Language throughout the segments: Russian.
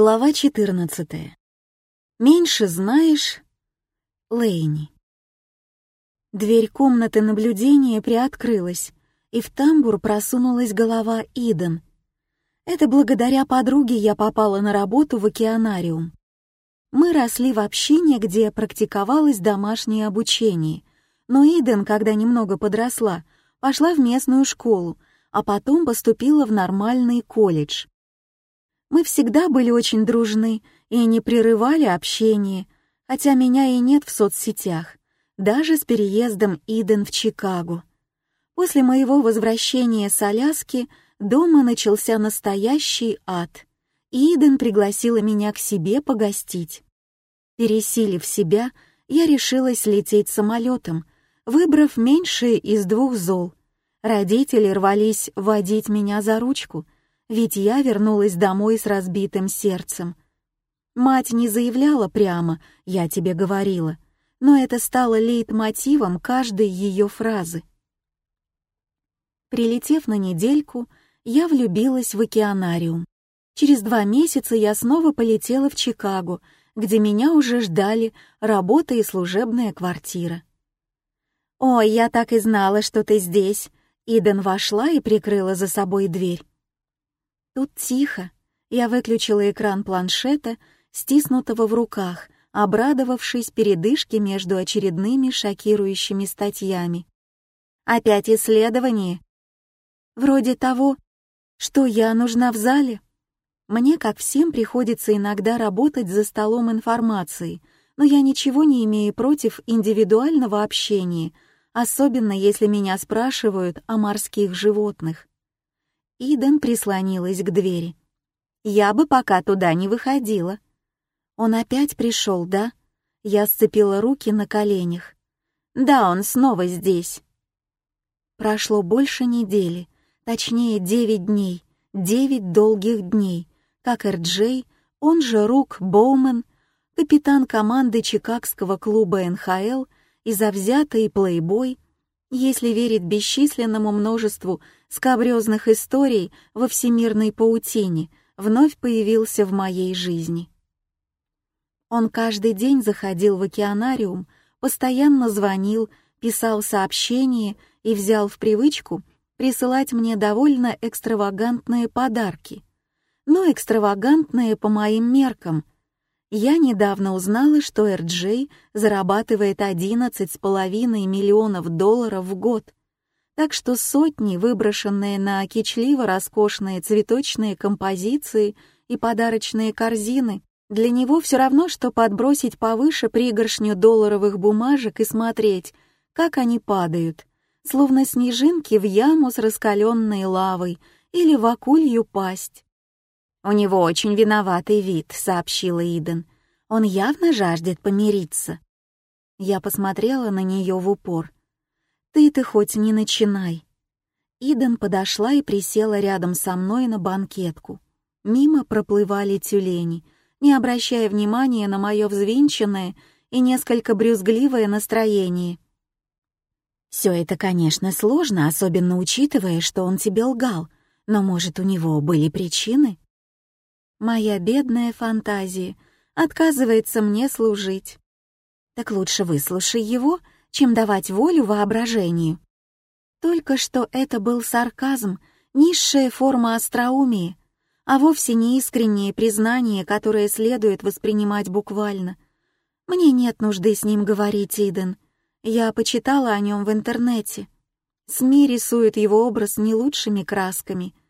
Глава 14. Меньше знаешь, Лейни. Дверь комнаты наблюдения приоткрылась, и в тамбур просунулась голова Иден. Это благодаря подруге я попала на работу в океанариум. Мы росли в общине, где практиковалось домашнее обучение, но Иден, когда немного подросла, пошла в местную школу, а потом поступила в нормальный колледж. Мы всегда были очень дружны и не прерывали общение, хотя меня и нет в соцсетях, даже с переездом Иден в Чикаго. После моего возвращения с Аляски дома начался настоящий ад. Иден пригласила меня к себе погостить. Пересилив себя, я решилась лететь самолетом, выбрав меньшее из двух зол. Родители рвались водить меня за ручку — ведь я вернулась домой с разбитым сердцем. Мать не заявляла прямо «я тебе говорила», но это стало лейтмотивом каждой ее фразы. Прилетев на недельку, я влюбилась в океанариум. Через два месяца я снова полетела в Чикаго, где меня уже ждали работа и служебная квартира. «Ой, я так и знала, что ты здесь!» Иден вошла и прикрыла за собой дверь. Тут тихо. Я выключила экран планшета, стиснутого в руках, обрадовавшись передышке между очередными шокирующими статьями. Опять исследование? Вроде того, что я нужна в зале. Мне, как всем, приходится иногда работать за столом информации, но я ничего не имею против индивидуального общения, особенно если меня спрашивают о морских животных. Иден прислонилась к двери. «Я бы пока туда не выходила». «Он опять пришел, да?» Я сцепила руки на коленях. «Да, он снова здесь». Прошло больше недели, точнее девять дней, девять долгих дней, как Эрджей, он же Рук Боумен, капитан команды Чикагского клуба НХЛ и завзятый плейбой, если верить бесчисленному множеству скабрёзных историй во всемирной паутине, вновь появился в моей жизни. Он каждый день заходил в океанариум, постоянно звонил, писал сообщения и взял в привычку присылать мне довольно экстравагантные подарки. Но экстравагантные по моим меркам — я недавно узнала, что RJ зарабатывает 11,5 миллионов долларов в год. Так что сотни, выброшенные на кичливо роскошные цветочные композиции и подарочные корзины, для него все равно, что подбросить повыше пригоршню долларовых бумажек и смотреть, как они падают, словно снежинки в яму с раскаленной лавой или в акулью пасть. «У него очень виноватый вид», — сообщила Иден. «Он явно жаждет помириться». Я посмотрела на нее в упор. «Ты-ты хоть не начинай». Иден подошла и присела рядом со мной на банкетку. Мимо проплывали тюлени, не обращая внимания на мое взвинченное и несколько брюзгливое настроение. Все это, конечно, сложно, особенно учитывая, что он тебе лгал, но, может, у него были причины? Моя бедная фантазия отказывается мне служить. Так лучше выслушай его, чем давать волю воображению. Только что это был сарказм, низшая форма остроумия, а вовсе не искреннее признание, которое следует воспринимать буквально. Мне нет нужды с ним говорить, Иден. Я почитала о нем в интернете. СМИ рисуют его образ не лучшими красками —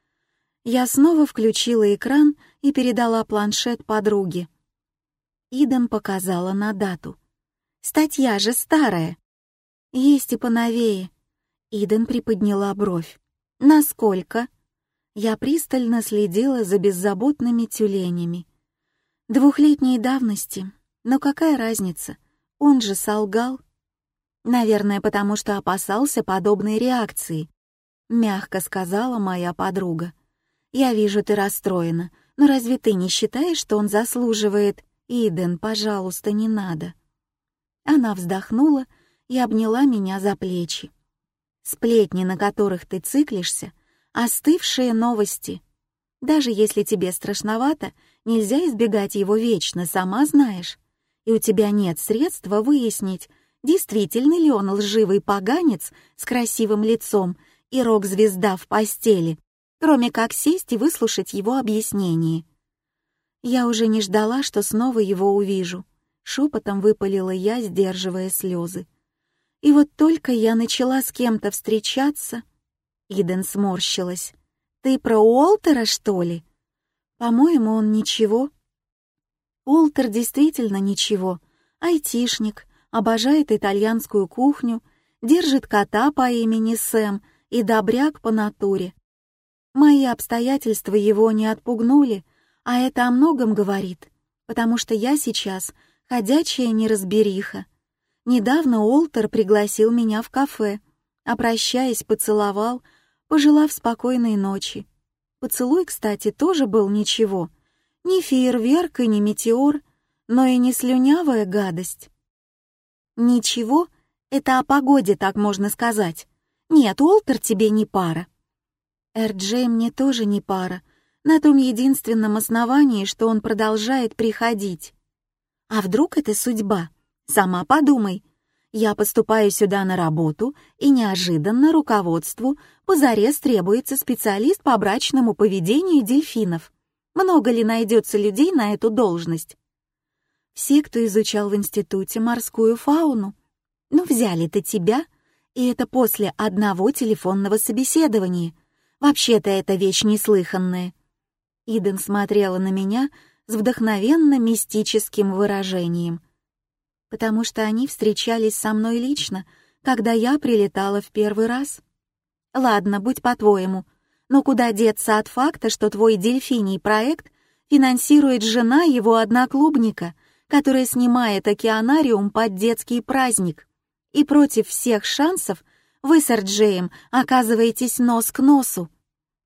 я снова включила экран и передала планшет подруге. Иден показала на дату. «Статья же старая!» «Есть и поновее». Иден приподняла бровь. «Насколько?» Я пристально следила за беззаботными тюленями. Двухлетней давности. Но какая разница? Он же солгал. Наверное, потому что опасался подобной реакции. Мягко сказала моя подруга. Я вижу, ты расстроена, но разве ты не считаешь, что он заслуживает? Иден, пожалуйста, не надо». Она вздохнула и обняла меня за плечи. Сплетни, на которых ты циклишься, остывшие новости. Даже если тебе страшновато, нельзя избегать его вечно, сама знаешь. И у тебя нет средства выяснить, действительно ли он лживый поганец с красивым лицом и рок-звезда в постели, кроме как сесть и выслушать его объяснение. Я уже не ждала, что снова его увижу. Шепотом выпалила я, сдерживая слезы. И вот только я начала с кем-то встречаться... Иден сморщилась. «Ты про Уолтера, что ли?» «По-моему, он ничего». Уолтер действительно ничего. Айтишник, обожает итальянскую кухню, держит кота по имени Сэм и добряк по натуре. Мои обстоятельства его не отпугнули, а это о многом говорит, потому что я сейчас ходячая неразбериха. Недавно Олтер пригласил меня в кафе, а прощаясь, поцеловал, пожелав спокойной ночи. Поцелуй, кстати, тоже был ничего. Не фейерверк и не метеор, но и не слюнявая гадость. Ничего, это о погоде так можно сказать. Нет, Уолтер тебе не пара. Эр-Джей мне тоже не пара, на том единственном основании, что он продолжает приходить. А вдруг это судьба? Сама подумай. Я поступаю сюда на работу, и неожиданно руководству позарез требуется специалист по брачному поведению дельфинов. Много ли найдется людей на эту должность? Все, кто изучал в институте морскую фауну. Ну, взяли-то тебя, и это после одного телефонного собеседования — Вообще-то это вещь неслыханная. Иден смотрела на меня с вдохновенно мистическим выражением. Потому что они встречались со мной лично, когда я прилетала в первый раз. Ладно, будь по-твоему, но куда деться от факта, что твой дельфиний проект финансирует жена его одноклубника, которая снимает океанариум под детский праздник, и против всех шансов вы с Эрджеем оказываетесь нос к носу.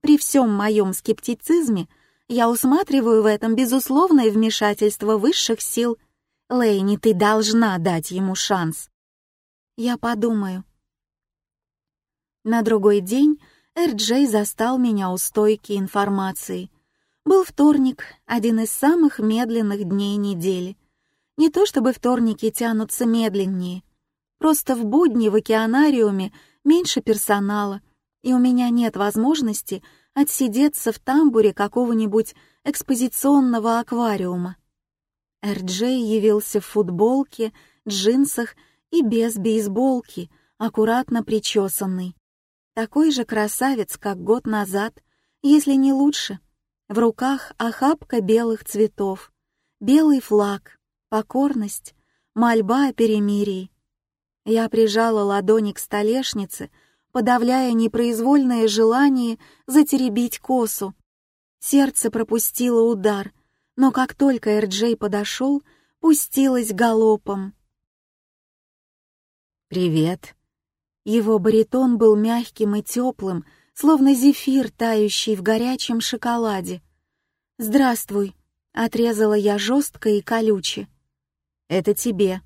При всем моем скептицизме я усматриваю в этом безусловное вмешательство высших сил. Лейни, ты должна дать ему шанс. Я подумаю. На другой день Эрджей застал меня у стойки информации. Был вторник, один из самых медленных дней недели. Не то чтобы вторники тянутся медленнее, просто в будни в океанариуме меньше персонала, и у меня нет возможности отсидеться в тамбуре какого-нибудь экспозиционного аквариума. Эрджей явился в футболке, джинсах и без бейсболки, аккуратно причесанный. Такой же красавец, как год назад, если не лучше. В руках охапка белых цветов, белый флаг, покорность, мольба о перемирии. Я прижала ладони к столешнице, подавляя непроизвольное желание затеребить косу. Сердце пропустило удар, но как только Эрджей подошел, пустилось галопом. «Привет». Его баритон был мягким и теплым, словно зефир, тающий в горячем шоколаде. «Здравствуй», — отрезала я жестко и колюче. «Это тебе.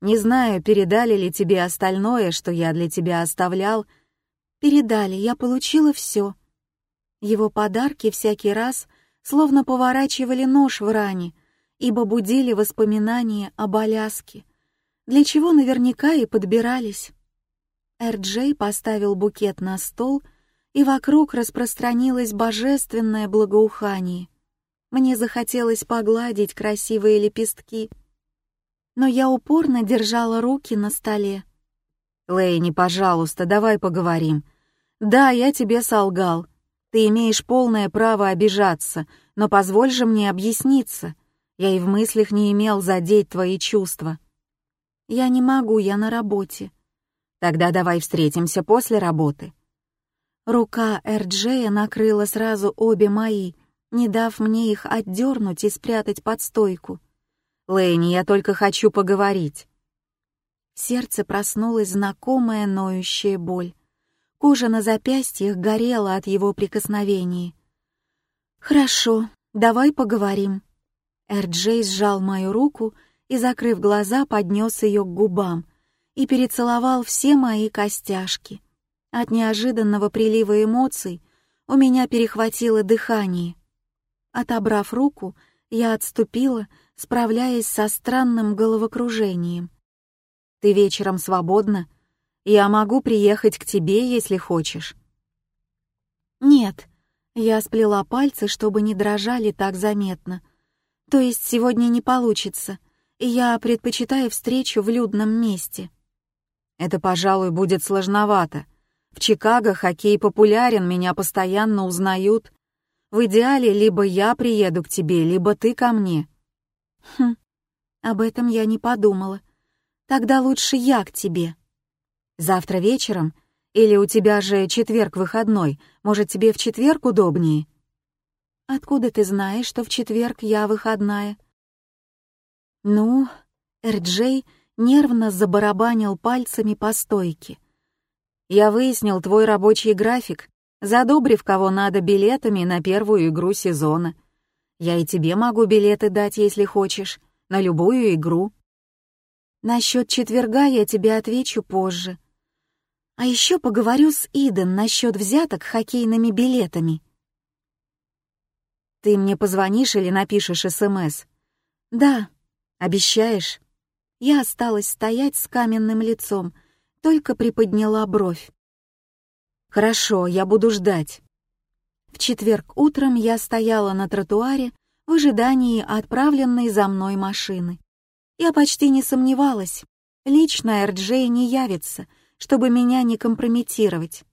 Не знаю, передали ли тебе остальное, что я для тебя оставлял, — Передали, я получила все. Его подарки всякий раз словно поворачивали нож в ране, ибо будили воспоминания об Аляске, для чего наверняка и подбирались. Эр-Джей поставил букет на стол, и вокруг распространилось божественное благоухание. Мне захотелось погладить красивые лепестки, но я упорно держала руки на столе. «Лэйни, пожалуйста, давай поговорим. Да, я тебе солгал. Ты имеешь полное право обижаться, но позволь же мне объясниться. Я и в мыслях не имел задеть твои чувства». «Я не могу, я на работе». «Тогда давай встретимся после работы». Рука Эрджея накрыла сразу обе мои, не дав мне их отдернуть и спрятать под стойку. «Лэйни, я только хочу поговорить сердце проснулась знакомая ноющая боль. Кожа на запястьях горела от его прикосновений. «Хорошо, давай поговорим». Эрджей сжал мою руку и, закрыв глаза, поднес ее к губам и перецеловал все мои костяшки. От неожиданного прилива эмоций у меня перехватило дыхание. Отобрав руку, я отступила, справляясь со странным головокружением. «Ты вечером свободна? Я могу приехать к тебе, если хочешь». «Нет», — я сплела пальцы, чтобы не дрожали так заметно. «То есть сегодня не получится, я предпочитаю встречу в людном месте». «Это, пожалуй, будет сложновато. В Чикаго хоккей популярен, меня постоянно узнают. В идеале либо я приеду к тебе, либо ты ко мне». «Хм, об этом я не подумала. Тогда лучше я к тебе». «Завтра вечером? Или у тебя же четверг выходной? Может, тебе в четверг удобнее?» «Откуда ты знаешь, что в четверг я выходная?» «Ну...» Эрджей нервно забарабанил пальцами по стойке. «Я выяснил твой рабочий график задобрив кого надо билетами на первую игру сезона. Я и тебе могу билеты дать, если хочешь, на любую игру. Насчет четверга я тебе отвечу позже. А еще поговорю с Иден насчет взяток хоккейными билетами. Ты мне позвонишь или напишешь СМС? Да, обещаешь? Я осталась стоять с каменным лицом, только приподняла бровь. «Хорошо, я буду ждать». В четверг утром я стояла на тротуаре в ожидании отправленной за мной машины. Я почти не сомневалась. Лично Эрджей не явится, чтобы меня не компрометировать.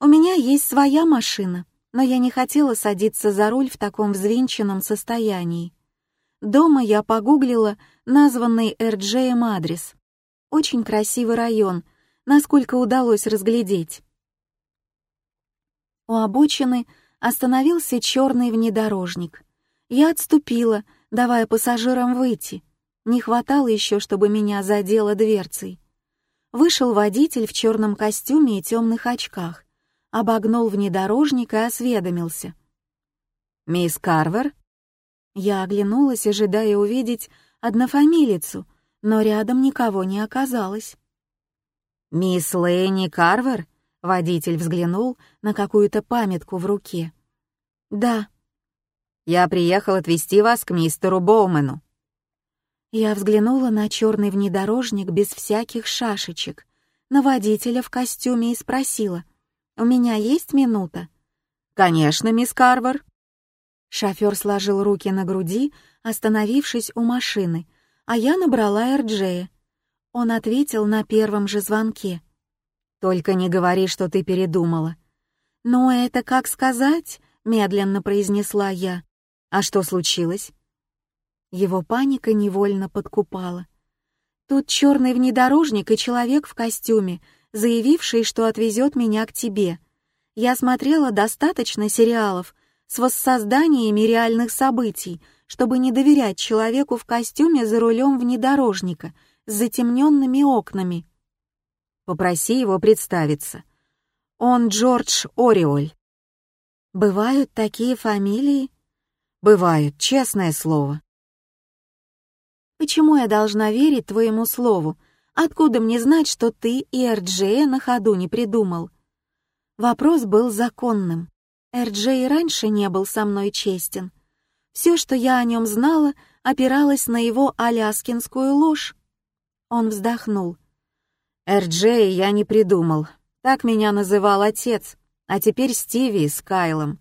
У меня есть своя машина, но я не хотела садиться за руль в таком взвинченном состоянии. Дома я погуглила названный Эрджеем адрес. Очень красивый район, насколько удалось разглядеть. У обочины остановился черный внедорожник. Я отступила, давая пассажирам выйти. Не хватало еще, чтобы меня задело дверцей. Вышел водитель в черном костюме и темных очках, обогнул внедорожник и осведомился. «Мисс Карвер?» Я оглянулась, ожидая увидеть однофамилицу, но рядом никого не оказалось. «Мисс Лэйни Карвер?» Водитель взглянул на какую-то памятку в руке. «Да». «Я приехал отвезти вас к мистеру Боумену». Я взглянула на черный внедорожник без всяких шашечек, на водителя в костюме и спросила, «У меня есть минута?» «Конечно, мисс Карвар». Шофер сложил руки на груди, остановившись у машины, а я набрала Эрджея. Он ответил на первом же звонке. Только не говори, что ты передумала. Но это как сказать, медленно произнесла я. А что случилось? Его паника невольно подкупала. Тут черный внедорожник и человек в костюме, заявивший, что отвезет меня к тебе. Я смотрела достаточно сериалов с воссозданиями реальных событий, чтобы не доверять человеку в костюме за рулем внедорожника с затемненными окнами. Попроси его представиться. Он Джордж Ориоль. Бывают такие фамилии? Бывают, честное слово. Почему я должна верить твоему слову? Откуда мне знать, что ты и Эрджея на ходу не придумал? Вопрос был законным. Эрджей раньше не был со мной честен. Все, что я о нем знала, опиралось на его аляскинскую ложь. Он вздохнул. Эрджей я не придумал. Так меня называл отец, а теперь Стиви с Кайлом.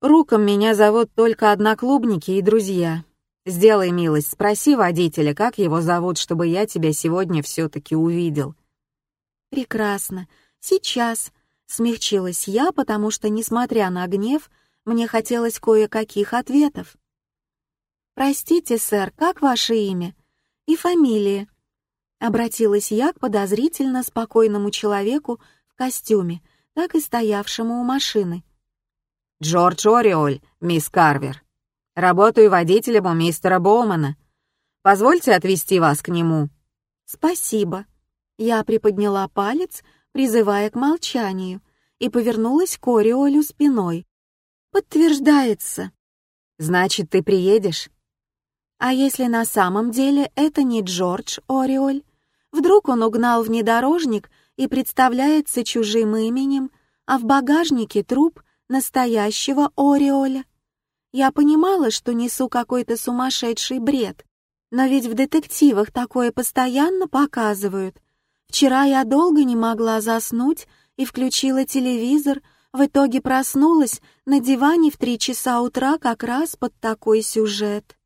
Руком меня зовут только одноклубники и друзья. Сделай милость, спроси водителя, как его зовут, чтобы я тебя сегодня все-таки увидел. Прекрасно. Сейчас. Смягчилась я, потому что, несмотря на гнев, мне хотелось кое-каких ответов. «Простите, сэр, как ваше имя?» «И фамилия?» Обратилась я к подозрительно спокойному человеку в костюме, так и стоявшему у машины. «Джордж Ориоль, мисс Карвер. Работаю водителем у мистера Боумана. Позвольте отвезти вас к нему». «Спасибо». Я приподняла палец, призывая к молчанию, и повернулась к Ориолю спиной. «Подтверждается». «Значит, ты приедешь?» «А если на самом деле это не Джордж Ориоль?» Вдруг он угнал внедорожник и представляется чужим именем, а в багажнике труп настоящего Ореоля. Я понимала, что несу какой-то сумасшедший бред, но ведь в детективах такое постоянно показывают. Вчера я долго не могла заснуть и включила телевизор, в итоге проснулась на диване в три часа утра как раз под такой сюжет.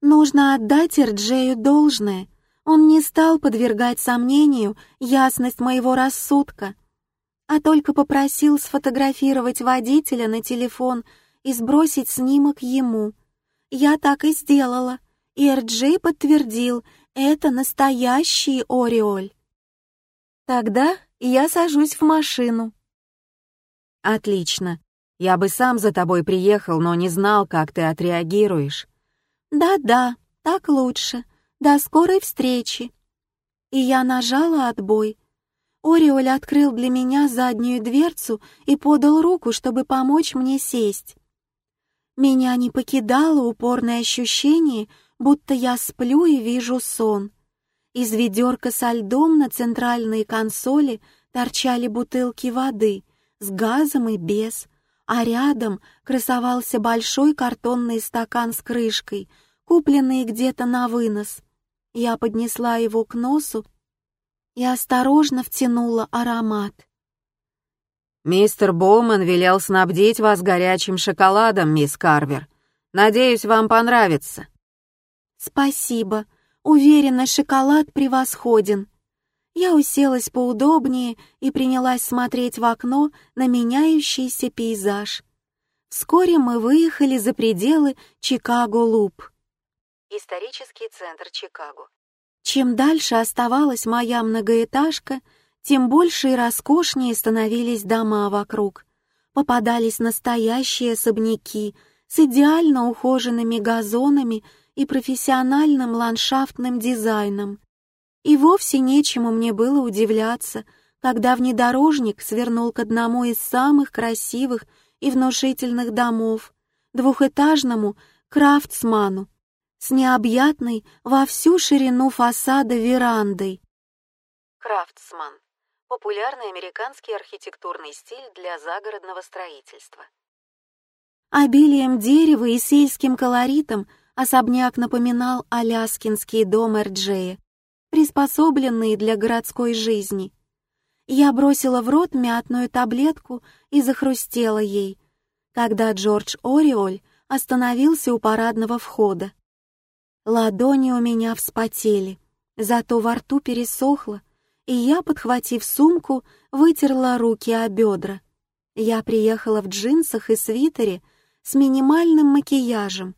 Нужно отдать Эрджею должное. Он не стал подвергать сомнению ясность моего рассудка, а только попросил сфотографировать водителя на телефон и сбросить снимок ему. Я так и сделала, и Эрджей подтвердил, это настоящий Ореоль. Тогда я сажусь в машину. Отлично. Я бы сам за тобой приехал, но не знал, как ты отреагируешь. Да-да, так лучше. До скорой встречи. И я нажала отбой. Ореоль открыл для меня заднюю дверцу и подал руку, чтобы помочь мне сесть. Меня не покидало упорное ощущение, будто я сплю и вижу сон. Из ведерка со льдом на центральной консоли торчали бутылки воды с газом и без, а рядом красовался большой картонный стакан с крышкой, купленный где-то на вынос. Я поднесла его к носу и осторожно втянула аромат. «Мистер Боуман велел снабдить вас горячим шоколадом, мисс Карвер. Надеюсь, вам понравится». «Спасибо. Уверена, шоколад превосходен». Я уселась поудобнее и принялась смотреть в окно на меняющийся пейзаж. Вскоре мы выехали за пределы Чикаго-Луп. Исторический центр Чикаго. Чем дальше оставалась моя многоэтажка, тем больше и роскошнее становились дома вокруг. Попадались настоящие особняки с идеально ухоженными газонами и профессиональным ландшафтным дизайном. И вовсе нечему мне было удивляться, когда внедорожник свернул к одному из самых красивых и внушительных домов, двухэтажному крафтсману, с необъятной во всю ширину фасада верандой. Крафтсман — популярный американский архитектурный стиль для загородного строительства. Обилием дерева и сельским колоритом особняк напоминал аляскинский дом Эрджея, приспособленные для городской жизни. Я бросила в рот мятную таблетку и захрустела ей, когда Джордж Ориоль остановился у парадного входа. Ладони у меня вспотели, зато во рту пересохло, и я, подхватив сумку, вытерла руки о бедра. Я приехала в джинсах и свитере с минимальным макияжем,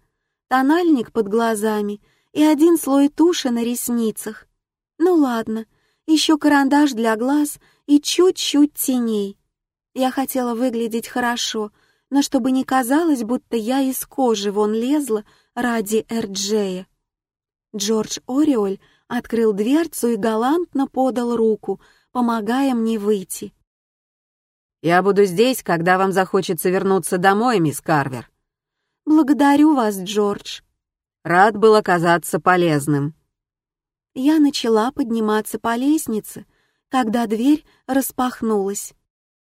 тональник под глазами и один слой туши на ресницах. Ну ладно, еще карандаш для глаз и чуть-чуть теней. Я хотела выглядеть хорошо, но чтобы не казалось, будто я из кожи вон лезла ради Эрджея. Джордж Ориоль открыл дверцу и галантно подал руку, помогая мне выйти. «Я буду здесь, когда вам захочется вернуться домой, мисс Карвер». «Благодарю вас, Джордж». «Рад был оказаться полезным» я начала подниматься по лестнице, когда дверь распахнулась.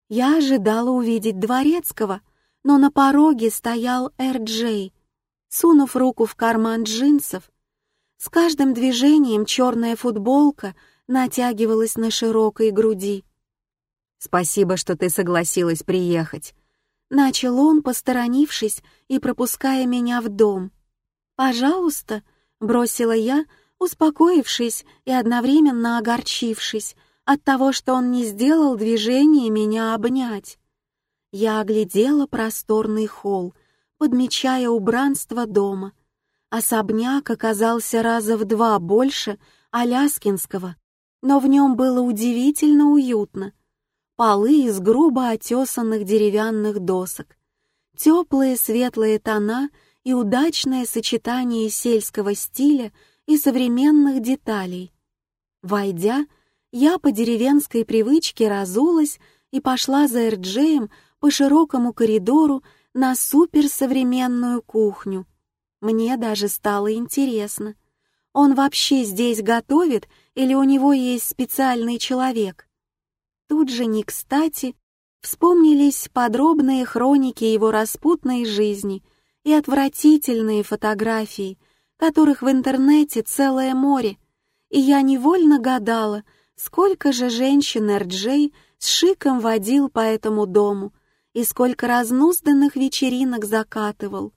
Я ожидала увидеть дворецкого, но на пороге стоял Эр-Джей, сунув руку в карман джинсов. С каждым движением черная футболка натягивалась на широкой груди. «Спасибо, что ты согласилась приехать», — начал он, посторонившись и пропуская меня в дом. «Пожалуйста», — бросила я, успокоившись и одновременно огорчившись от того, что он не сделал движения меня обнять. Я оглядела просторный холл, подмечая убранство дома. Особняк оказался раза в два больше Аляскинского, но в нем было удивительно уютно. Полы из грубо отесанных деревянных досок, теплые светлые тона и удачное сочетание сельского стиля и современных деталей. Войдя, я по деревенской привычке разулась и пошла за Эрджеем по широкому коридору на суперсовременную кухню. Мне даже стало интересно, он вообще здесь готовит или у него есть специальный человек? Тут же не кстати Вспомнились подробные хроники его распутной жизни и отвратительные фотографии, которых в интернете целое море, и я невольно гадала, сколько же женщин Эрджей с шиком водил по этому дому и сколько разнузданных вечеринок закатывал.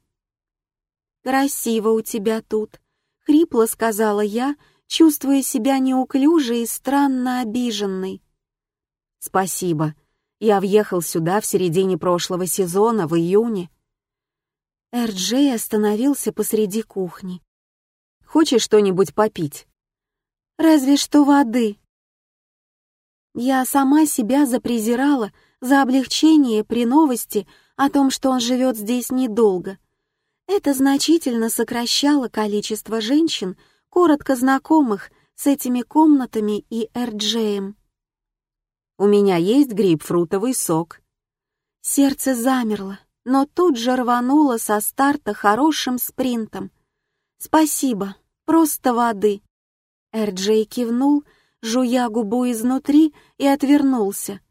«Красиво у тебя тут», — хрипло сказала я, чувствуя себя неуклюжей и странно обиженной. «Спасибо. Я въехал сюда в середине прошлого сезона, в июне». Эрджей остановился посреди кухни. «Хочешь что-нибудь попить?» «Разве что воды». Я сама себя запрезирала за облегчение при новости о том, что он живет здесь недолго — это значительно сокращало количество женщин, коротко знакомых с этими комнатами и Эрджеем. «У меня есть грейпфрутовый сок». Сердце замерло, но тут же рвануло со старта хорошим спринтом. «Спасибо, просто воды». Эрджей кивнул, жуя губу изнутри, и отвернулся.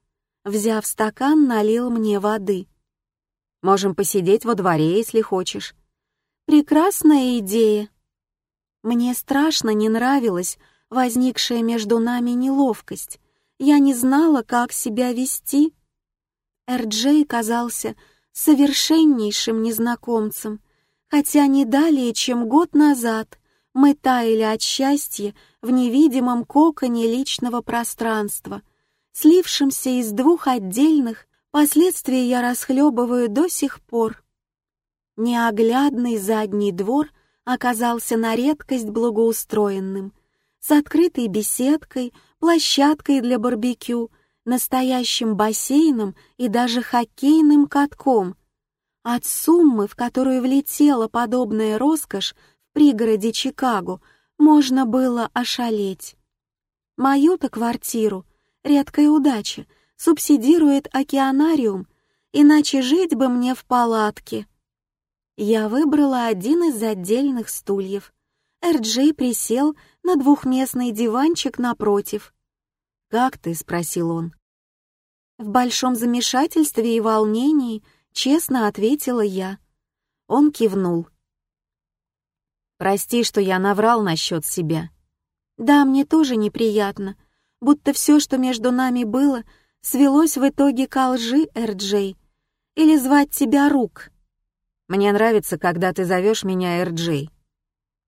Взяв стакан, налил мне воды. «Можем посидеть во дворе, если хочешь. Прекрасная идея. Мне страшно не нравилась возникшая между нами неловкость. Я не знала, как себя вести. Эрджей казался совершеннейшим незнакомцем, хотя не далее, чем год назад мы таяли от счастья в невидимом коконе личного пространства, слившемся из двух отдельных, последствия я расхлебываю до сих пор. Неоглядный задний двор оказался на редкость благоустроенным, с открытой беседкой, площадкой для барбекю, настоящим бассейном и даже хоккейным катком. От суммы, в которую влетела подобная роскошь в пригороде Чикаго, можно было ошалеть. Мою-то квартиру, редкая удача, субсидирует океанариум, иначе жить бы мне в палатке. Я выбрала один из отдельных стульев. Эрджей присел на двухместный диванчик напротив. «Как ты?» — спросил он. В большом замешательстве и волнении честно ответила я. Он кивнул. «Прости, что я наврал насчет себя». «Да, мне тоже неприятно, будто все, что между нами было, свелось в итоге к лжи, Эрджей. Или звать тебя Рук». Мне нравится, когда ты зовешь меня Эрджей.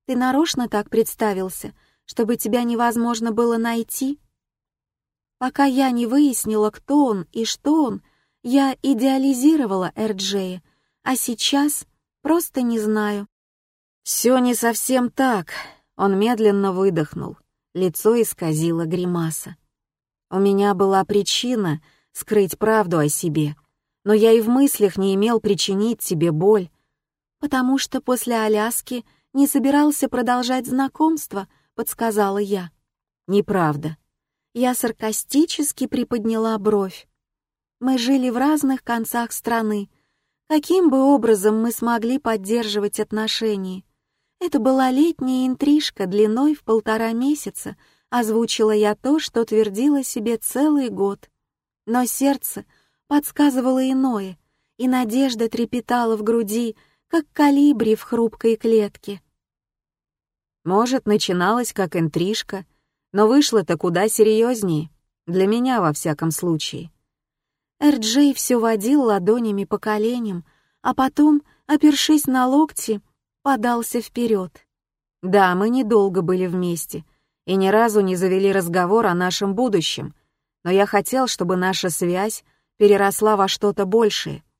Ты нарочно так представился, чтобы тебя невозможно было найти? Пока я не выяснила, кто он и что он, я идеализировала Эрджея, а сейчас просто не знаю. Все не совсем так. Он медленно выдохнул. Лицо исказило гримаса. У меня была причина скрыть правду о себе, но я и в мыслях не имел причинить тебе боль, потому что после Аляски не собирался продолжать знакомство, подсказала я. Неправда. Я саркастически приподняла бровь. Мы жили в разных концах страны. Каким бы образом мы смогли поддерживать отношения? Это была летняя интрижка длиной в полтора месяца, озвучила я то, что твердила себе целый год. Но сердце подсказывало иное, и надежда трепетала в груди, как калибри в хрупкой клетке. Может, начиналось как интрижка, но вышло-то куда серьезнее, для меня во всяком случае. Эрджей все водил ладонями по коленям, а потом, опершись на локти, подался вперед. Да, мы недолго были вместе и ни разу не завели разговор о нашем будущем, но я хотел, чтобы наша связь переросла во что-то большее —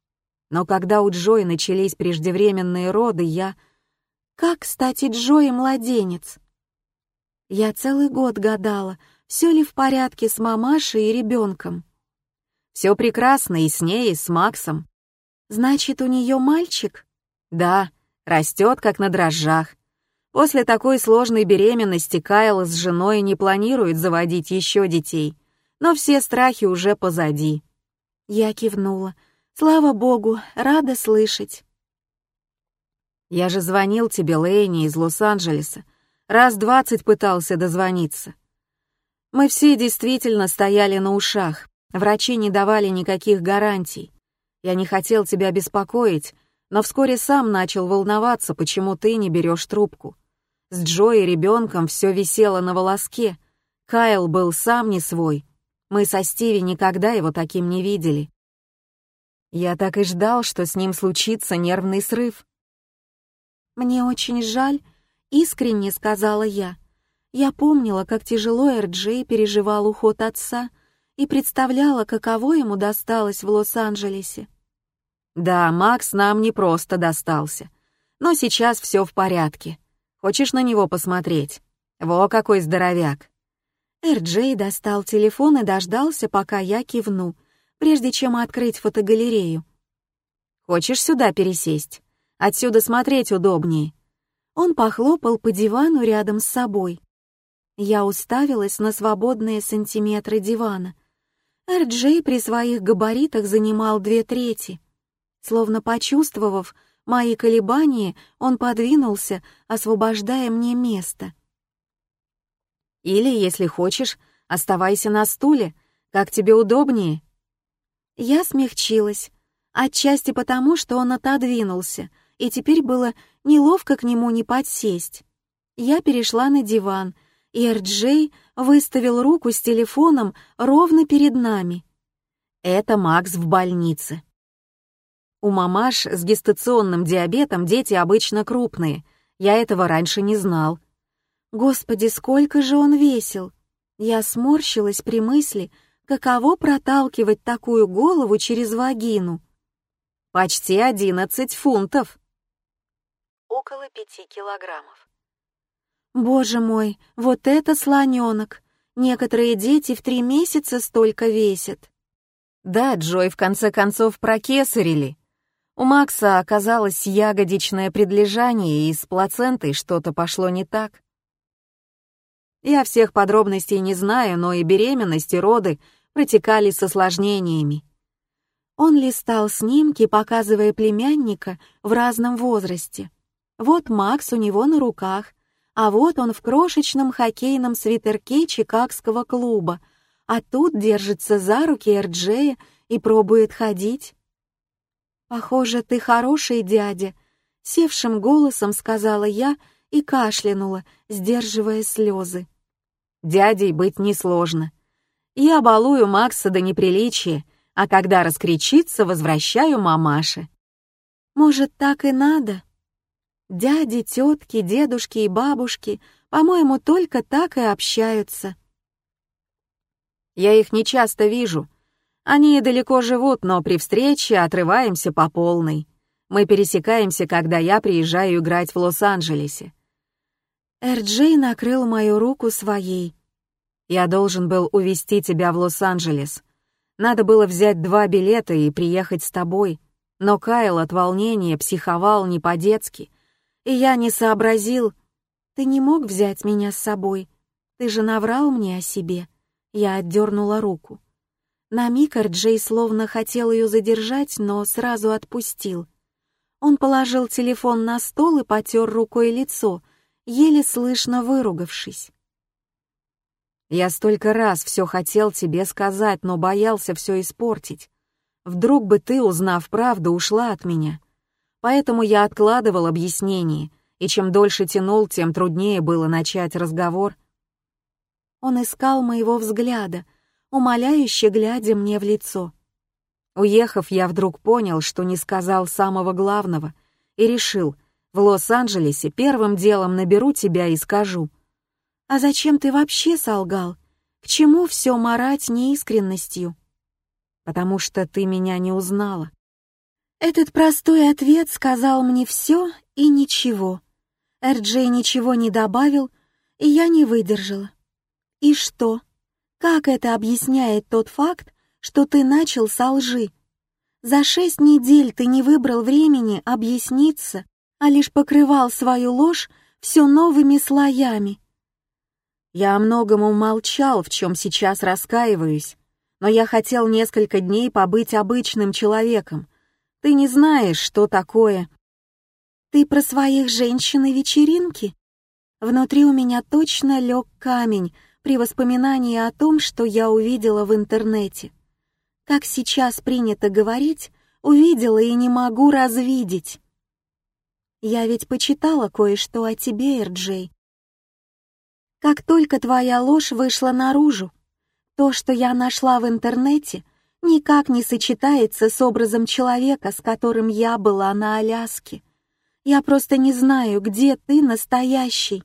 но когда у Джои начались преждевременные роды, я... Как, кстати, Джои младенец? Я целый год гадала, все ли в порядке с мамашей и ребенком. Все прекрасно и с ней, и с Максом. Значит, у нее мальчик? Да, растет как на дрожжах. После такой сложной беременности Кайл с женой не планирует заводить еще детей, но все страхи уже позади. Я кивнула. Слава богу, рада слышать. Я же звонил тебе, Лэйни, из Лос-Анджелеса. Раз двадцать пытался дозвониться. Мы все действительно стояли на ушах, Врачи не давали никаких гарантий. Я не хотел тебя беспокоить, но вскоре сам начал волноваться, почему ты не берешь трубку. С Джо и ребенком все висело на волоске. Кайл был сам не свой. Мы со Стиви никогда его таким не видели. Я так и ждал, что с ним случится нервный срыв. «Мне очень жаль», — искренне сказала я. Я помнила, как тяжело Эрджей переживал уход отца и представляла, каково ему досталось в Лос-Анджелесе. Да, Макс нам не просто достался. Но сейчас все в порядке. Хочешь на него посмотреть? Во какой здоровяк. Эрджей достал телефон и дождался, пока я кивну, прежде чем открыть фотогалерею. Хочешь сюда пересесть? Отсюда смотреть удобнее. Он похлопал по дивану рядом с собой. Я уставилась на свободные сантиметры дивана. Эрджей при своих габаритах занимал две трети. Словно почувствовав мои колебания, он подвинулся, освобождая мне место. «Или, если хочешь, оставайся на стуле, как тебе удобнее». Я смягчилась, отчасти потому, что он отодвинулся, и теперь было неловко к нему не подсесть. Я перешла на диван — и Эрджей выставил руку с телефоном ровно перед нами. Это Макс в больнице. У мамаш с гестационным диабетом дети обычно крупные. Я этого раньше не знал. Господи, сколько же он весил! Я сморщилась при мысли, каково проталкивать такую голову через вагину. Почти одиннадцать фунтов. Около пяти килограммов. Боже мой, вот это слоненок! Некоторые дети в три месяца столько весят. Да, Джой в конце концов прокесарили. У Макса оказалось ягодичное предлежание, и с плацентой что-то пошло не так. Я всех подробностей не знаю, но и беременность, и роды протекали с осложнениями. Он листал снимки, показывая племянника в разном возрасте. Вот Макс у него на руках, а вот он в крошечном хоккейном свитерке Чикагского клуба, а тут держится за руки Эрджея и пробует ходить. «Похоже, ты хороший дядя», — севшим голосом сказала я и кашлянула, сдерживая слезы. «Дядей быть несложно. Я балую Макса до неприличия, а когда раскричится, возвращаю мамаше». «Может, так и надо?» Дяди, тетки, дедушки и бабушки, по-моему, только так и общаются. Я их не часто вижу. Они далеко живут, но при встрече отрываемся по полной. Мы пересекаемся, когда я приезжаю играть в Лос-Анджелесе. Эрджей накрыл мою руку своей. Я должен был увезти тебя в Лос-Анджелес. Надо было взять два билета и приехать с тобой. Но Кайл от волнения психовал не по-детски — и я не сообразил. Ты не мог взять меня с собой. Ты же наврал мне о себе. Я отдернула руку. На миг Джей словно хотел ее задержать, но сразу отпустил. Он положил телефон на стол и потер рукой лицо, еле слышно выругавшись. «Я столько раз все хотел тебе сказать, но боялся все испортить. Вдруг бы ты, узнав правду, ушла от меня. Поэтому я откладывал объяснение, и чем дольше тянул, тем труднее было начать разговор. Он искал моего взгляда, умоляюще глядя мне в лицо. Уехав, я вдруг понял, что не сказал самого главного, и решил, в Лос-Анджелесе первым делом наберу тебя и скажу. «А зачем ты вообще солгал? К чему все марать неискренностью?» «Потому что ты меня не узнала. Этот простой ответ сказал мне все и ничего. Эрджей ничего не добавил, и я не выдержала. И что? Как это объясняет тот факт, что ты начал со лжи? За шесть недель ты не выбрал времени объясниться, а лишь покрывал свою ложь все новыми слоями. Я о многом умолчал, в чем сейчас раскаиваюсь, но я хотел несколько дней побыть обычным человеком, ты не знаешь, что такое. Ты про своих женщин и вечеринки? Внутри у меня точно лег камень при воспоминании о том, что я увидела в интернете. Как сейчас принято говорить, увидела и не могу развидеть. Я ведь почитала кое-что о тебе, Эрджей. Как только твоя ложь вышла наружу, то, что я нашла в интернете, никак не сочетается с образом человека, с которым я была на Аляске. Я просто не знаю, где ты настоящий.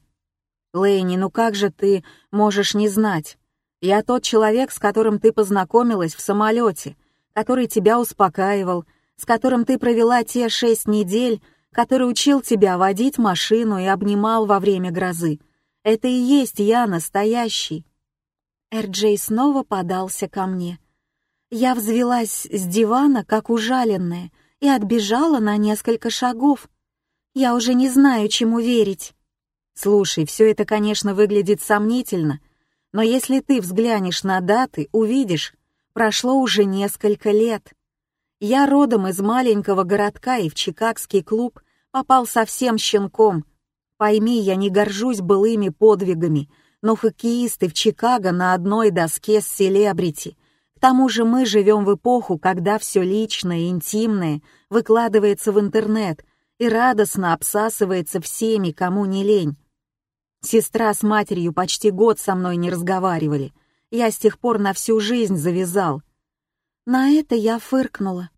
Лэйни, ну как же ты можешь не знать? Я тот человек, с которым ты познакомилась в самолете, который тебя успокаивал, с которым ты провела те шесть недель, который учил тебя водить машину и обнимал во время грозы. Это и есть я настоящий. Эрджей снова подался ко мне. Я взвелась с дивана, как ужаленная, и отбежала на несколько шагов. Я уже не знаю, чему верить. Слушай, все это, конечно, выглядит сомнительно, но если ты взглянешь на даты, увидишь, прошло уже несколько лет. Я родом из маленького городка и в чикагский клуб попал совсем щенком. Пойми, я не горжусь былыми подвигами, но хоккеисты в Чикаго на одной доске с селебрити. К тому же мы живем в эпоху, когда все личное и интимное выкладывается в интернет и радостно обсасывается всеми, кому не лень. Сестра с матерью почти год со мной не разговаривали. Я с тех пор на всю жизнь завязал. На это я фыркнула.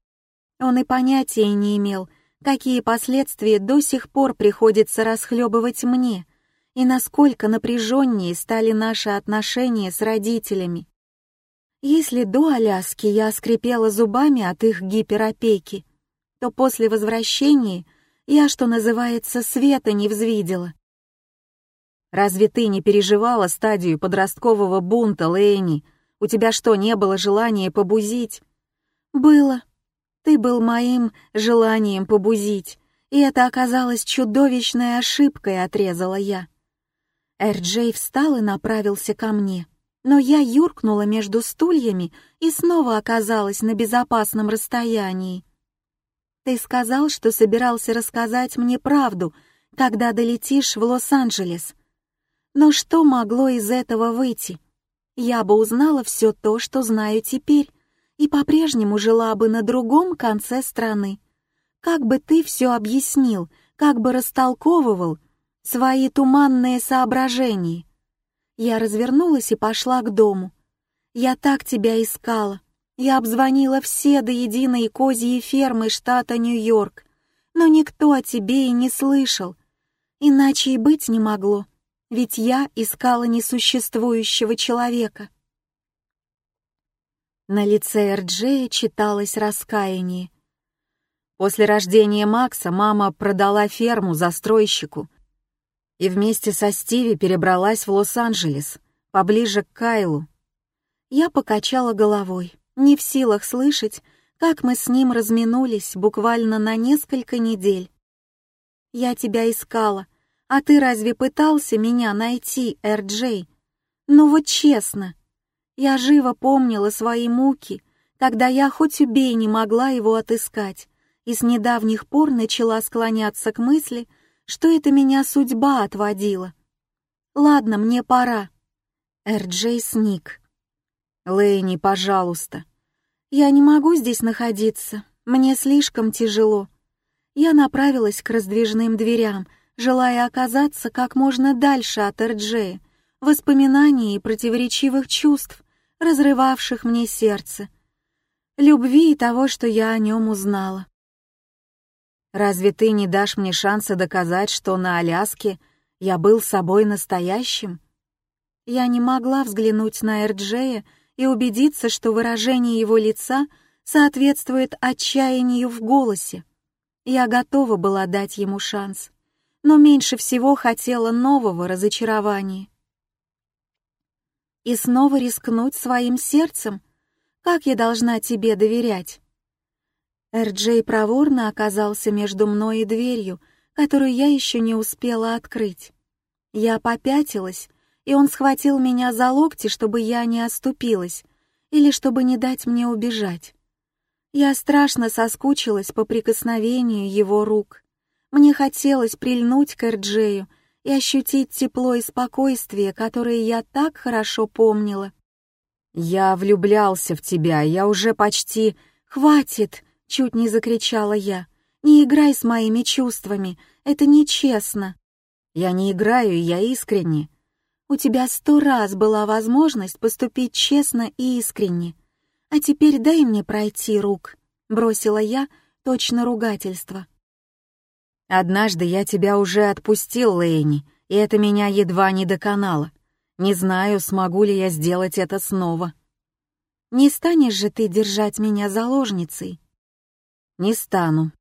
Он и понятия не имел, какие последствия до сих пор приходится расхлебывать мне, и насколько напряженнее стали наши отношения с родителями. Если до Аляски я скрипела зубами от их гиперопеки, то после возвращения я, что называется, света не взвидела. Разве ты не переживала стадию подросткового бунта, Лэйни? У тебя что, не было желания побузить? Было. Ты был моим желанием побузить, и это оказалось чудовищной ошибкой, отрезала я. Эрджей встал и направился ко мне, но я юркнула между стульями и снова оказалась на безопасном расстоянии. Ты сказал, что собирался рассказать мне правду, когда долетишь в Лос-Анджелес. Но что могло из этого выйти? Я бы узнала все то, что знаю теперь, и по-прежнему жила бы на другом конце страны. Как бы ты все объяснил, как бы растолковывал свои туманные соображения? Я развернулась и пошла к дому. Я так тебя искала. Я обзвонила все до единой козьи фермы штата Нью-Йорк, но никто о тебе и не слышал. Иначе и быть не могло ведь я искала несуществующего человека. На лице Эрджея читалось раскаяние. После рождения Макса мама продала ферму застройщику и вместе со Стиви перебралась в Лос-Анджелес, поближе к Кайлу. Я покачала головой, не в силах слышать, как мы с ним разминулись буквально на несколько недель. Я тебя искала, а ты разве пытался меня найти, Эр-Джей? Ну вот честно, я живо помнила свои муки, когда я хоть убей не могла его отыскать, и с недавних пор начала склоняться к мысли, что это меня судьба отводила. Ладно, мне пора. Эр-Джей сник. Лэйни, пожалуйста. Я не могу здесь находиться, мне слишком тяжело. Я направилась к раздвижным дверям — желая оказаться как можно дальше от Эрджея, воспоминаний и противоречивых чувств, разрывавших мне сердце, любви и того, что я о нем узнала. «Разве ты не дашь мне шанса доказать, что на Аляске я был собой настоящим?» Я не могла взглянуть на Эрджея и убедиться, что выражение его лица соответствует отчаянию в голосе. Я готова была дать ему шанс но меньше всего хотела нового разочарования. И снова рискнуть своим сердцем? Как я должна тебе доверять? Эрджей проворно оказался между мной и дверью, которую я еще не успела открыть. Я попятилась, и он схватил меня за локти, чтобы я не оступилась, или чтобы не дать мне убежать. Я страшно соскучилась по прикосновению его рук. Мне хотелось прильнуть к Эрджею и ощутить тепло и спокойствие, которые я так хорошо помнила. «Я влюблялся в тебя, я уже почти...» «Хватит!» — чуть не закричала я. «Не играй с моими чувствами, это нечестно». «Я не играю, я искренне». «У тебя сто раз была возможность поступить честно и искренне. А теперь дай мне пройти, рук», — бросила я, точно ругательство. «Однажды я тебя уже отпустил, Лэйни, и это меня едва не доконало. Не знаю, смогу ли я сделать это снова». Не станешь же ты держать меня заложницей?» «Не стану».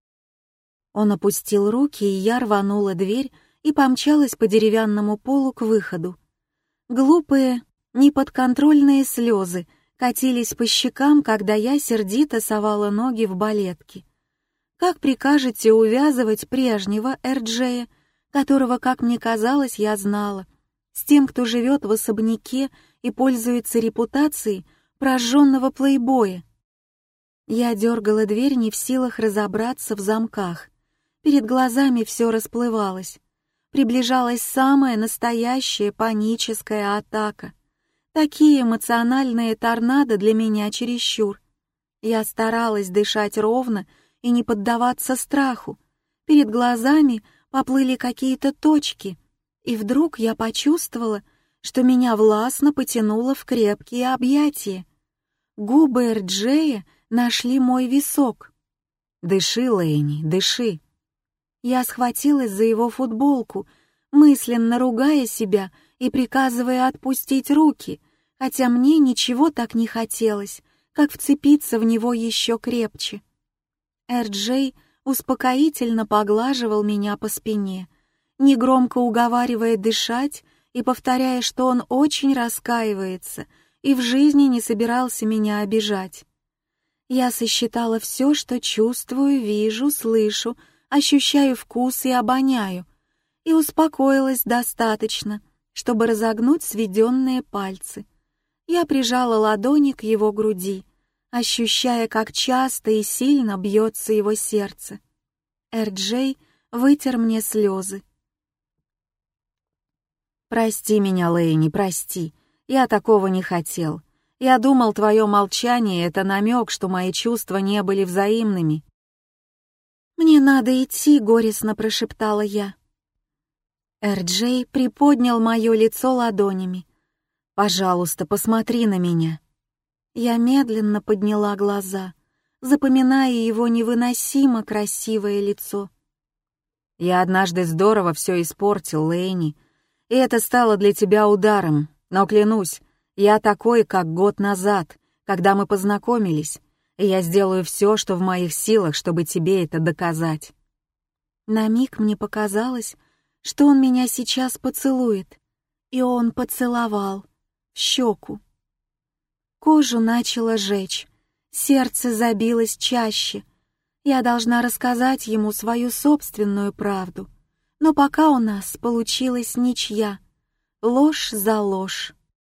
Он опустил руки, и я рванула дверь и помчалась по деревянному полу к выходу. Глупые, неподконтрольные слезы катились по щекам, когда я сердито совала ноги в балетки. Как прикажете увязывать прежнего Эрджея, которого, как мне казалось, я знала, с тем, кто живет в особняке и пользуется репутацией, прожженного плейбоя. Я дергала дверь, не в силах разобраться в замках. Перед глазами все расплывалось. Приближалась самая настоящая паническая атака. Такие эмоциональные торнадо для меня чересчур. Я старалась дышать ровно и не поддаваться страху. Перед глазами поплыли какие-то точки, и вдруг я почувствовала, что меня властно потянуло в крепкие объятия. Губы Эрджея нашли мой висок. «Дыши, Лэйни, дыши!» Я схватилась за его футболку, мысленно ругая себя и приказывая отпустить руки, хотя мне ничего так не хотелось, как вцепиться в него еще крепче. Эрджей успокоительно поглаживал меня по спине, негромко уговаривая дышать и повторяя, что он очень раскаивается — и в жизни не собирался меня обижать. Я сосчитала все, что чувствую, вижу, слышу, ощущаю вкус и обоняю, и успокоилась достаточно, чтобы разогнуть сведенные пальцы. Я прижала ладони к его груди, ощущая, как часто и сильно бьется его сердце. Эрджей вытер мне слезы. «Прости меня, Лэйни, прости. Я такого не хотел. Я думал, твое молчание — это намек, что мои чувства не были взаимными. «Мне надо идти», — горестно прошептала я. Эрджей приподнял мое лицо ладонями. «Пожалуйста, посмотри на меня». Я медленно подняла глаза, запоминая его невыносимо красивое лицо. «Я однажды здорово все испортил, Лэйни, и это стало для тебя ударом, но клянусь, я такой, как год назад, когда мы познакомились, и я сделаю все, что в моих силах, чтобы тебе это доказать». На миг мне показалось, что он меня сейчас поцелует, и он поцеловал щеку. Кожу начало жечь, сердце забилось чаще. Я должна рассказать ему свою собственную правду, но пока у нас получилась ничья — ложь за ложь.